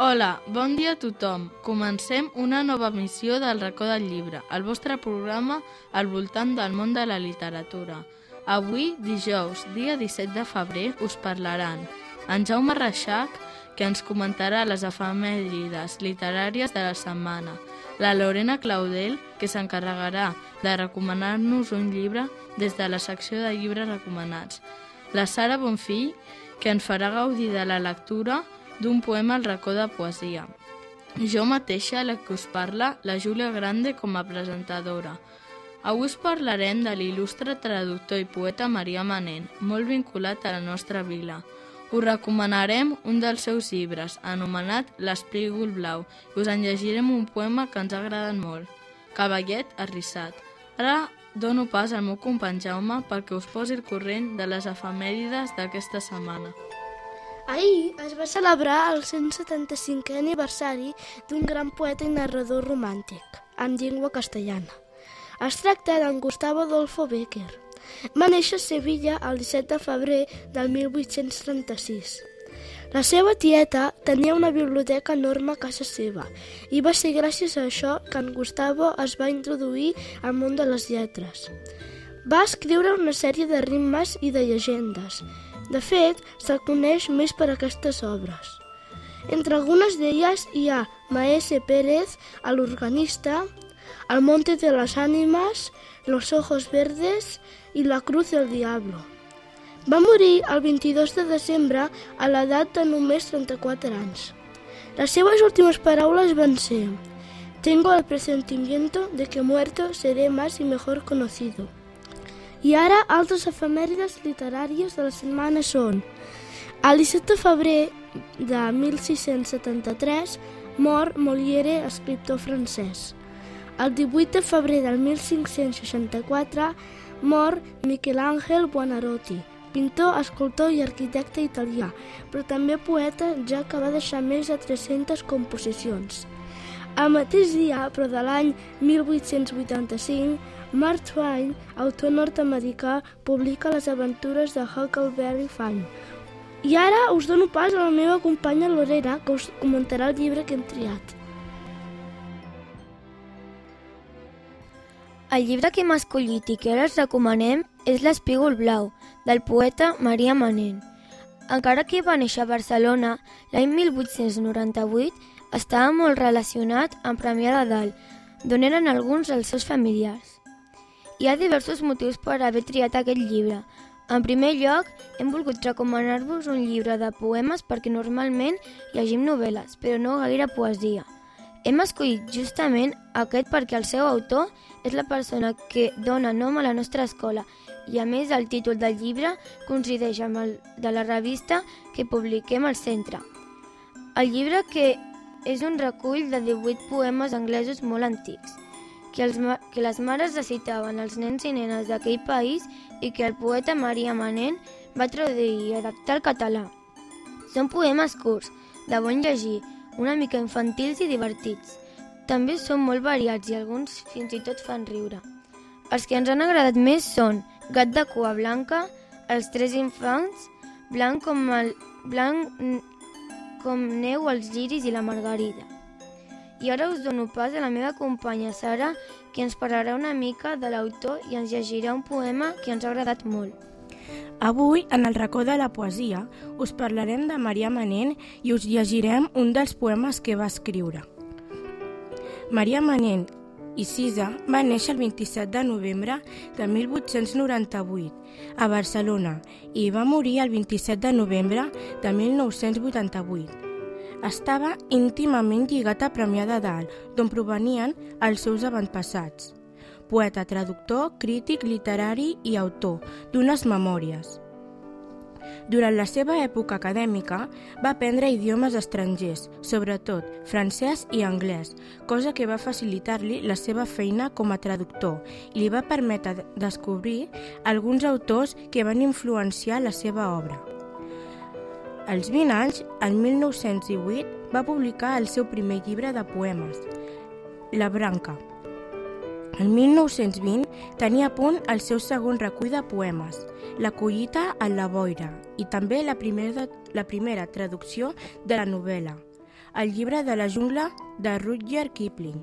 Hola, bon dia a tothom. Comencem una nova missió del racó del llibre, el vostre programa al voltant del món de la literatura. Avui, dijous, dia 17 de febrer, us parlaran en Jaume Reixac, que ens comentarà les efemèrides literàries de la setmana, la Lorena Claudel, que s'encarregarà de recomanar-nos un llibre des de la secció de llibres recomanats, la Sara Bonfill, que ens farà gaudir de la lectura d'un poema al racó de poesia. Jo mateixa, la que us parla, la Júlia Grande com a presentadora. Avui us parlarem de l'il·lustre traductor i poeta Maria Manent, molt vinculat a la nostra vila. Us recomanarem un dels seus llibres, anomenat L'Esprígol Blau, i us en llegirem un poema que ens ha agradat molt, Cavallet arrissat. Ara dono pas al meu company Jaume perquè us posi el corrent de les efemèrides d'aquesta setmana. Ahir es va celebrar el 175è aniversari d'un gran poeta i narrador romàntic, en llengua castellana. Es tracta d'en Gustavo Adolfo Bécquer. Va néixer a Sevilla el 17 de febrer del 1836. La seva tieta tenia una biblioteca enorme a casa seva i va ser gràcies a això que en Gustavo es va introduir al món de les lletres. Va escriure una sèrie de ritmes i de llegendes. De fet, se'l coneix més per aquestes obres. Entre algunes d'elles hi ha Maese Pérez, l'organista, El monte de las ánimas, Los ojos verdes i La cruz del diablo. Va morir el 22 de desembre a l'edat de només 34 anys. Les seves últimes paraules van ser Tengo el presentimiento de que muerto seré más y mejor conocido. I ara, altres efemèrides literàries de la setmana són el 17 de febrer de 1673 mor Molière, escriptor francès. El 18 de febrer del 1564 mor Miquel Àngel Buonarroti, pintor, escultor i arquitecte italià, però també poeta, ja que va deixar més de 300 composicions. El mateix dia, però de l'any 1885, Mark Twain, autor nord-americà, publica les aventures de Huckleberry Finn. I ara us dono pas a la meva companya Lorena, que us comentarà el llibre que hem triat. El llibre que hem escollit i que ara us recomanem és L'Espígol Blau, del poeta Maria Manent. Encara que va néixer a Barcelona, l'any 1898 estava molt relacionat amb Premià de Dalt, d'on eren alguns dels seus familiars. Hi ha diversos motius per haver triat aquest llibre. En primer lloc, hem volgut recomanar-vos un llibre de poemes perquè normalment llegim novel·les, però no gaire poesia. Hem escollit justament aquest perquè el seu autor és la persona que dona nom a la nostra escola i a més el títol del llibre coincideix amb el de la revista que publiquem al centre. El llibre que és un recull de 18 poemes anglesos molt antics, que, els, que les mares recitaven als nens i nenes d'aquell país i que el poeta Maria Manent va traduir i adaptar al català. Són poemes curts, de bon llegir, una mica infantils i divertits. També són molt variats i alguns fins i tot fan riure. Els que ens han agradat més són Gat de cua blanca, Els tres infants, Blanc com, el, blanc com neu, els lliris i la margarida. I ara us dono pas a la meva companya Sara, que ens parlarà una mica de l'autor i ens llegirà un poema que ens ha agradat molt. Avui, en el racó de la poesia, us parlarem de Maria Manent i us llegirem un dels poemes que va escriure. Maria Manent i Cisa va néixer el 27 de novembre de 1898 a Barcelona i va morir el 27 de novembre de 1988. Estava íntimament lligat a Premià de Dalt, d'on provenien els seus avantpassats. Poeta, traductor, crític literari i autor d'unes memòries. Durant la seva època acadèmica va aprendre idiomes estrangers, sobretot francès i anglès, cosa que va facilitar-li la seva feina com a traductor i li va permetre descobrir alguns autors que van influenciar la seva obra. Als 20 anys, el 1918, va publicar el seu primer llibre de poemes, La Branca. El 1920 tenia a punt el seu segon recull de poemes, La collita a la boira, i també la primera, la primera traducció de la novel·la. el llibre de la jungla de Rudyard Kipling.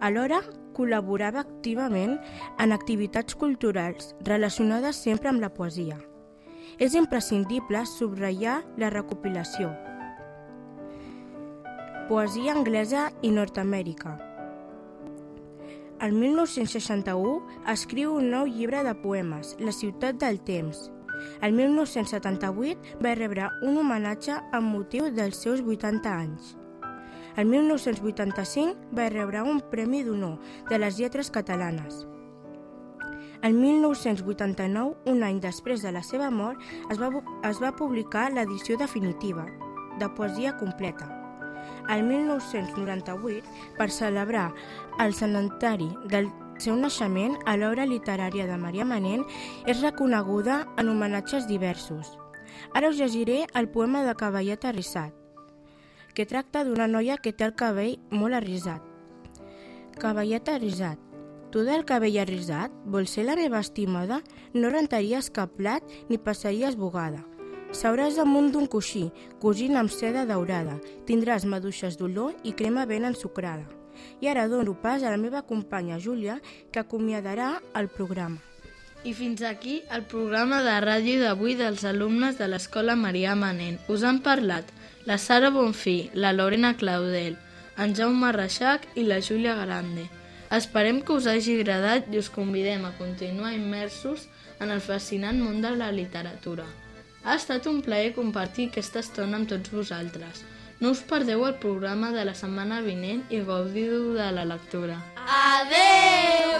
Alhora, col·laborava activament en activitats culturals relacionades sempre amb la poesia. És imprescindible subratllar la recopilació. Poesia anglesa i Nord-Amèrica. El 1961 escriu un nou llibre de poemes, La ciutat del temps. El 1978 va rebre un homenatge amb motiu dels seus 80 anys. El 1985 va rebre un Premi d'Honor de les Lletres Catalanes. El 1989, un any després de la seva mort, es va, es va publicar l'edició definitiva, de poesia completa. El 1998, per celebrar el centenari del seu naixement a l'obra literària de Maria Manent, és reconeguda en homenatges diversos. Ara us llegiré el poema de Cavallet Arrissat, que tracta d'una noia que té el cabell molt arrisat. Cavallet arrisat, tu del cabell arrisat vols ser la meva estimada? No rentaries cap plat ni passaries bugada. Seuràs damunt d'un coixí, cosint amb seda daurada. Tindràs maduixes d'olor i crema ben ensucrada. I ara dono pas a la meva companya Júlia, que acomiadarà el programa. I fins aquí el programa de ràdio d'avui dels alumnes de l'Escola Maria Manent. Us han parlat la Sara Bonfí, la Lorena Claudel, en Jaume Reixac i la Júlia Grande. Esperem que us hagi agradat i us convidem a continuar immersos en el fascinant món de la literatura. Ha estat un plaer compartir aquesta estona amb tots vosaltres. No us perdeu el programa de la setmana vinent i gaudiu de la lectura. Adeu!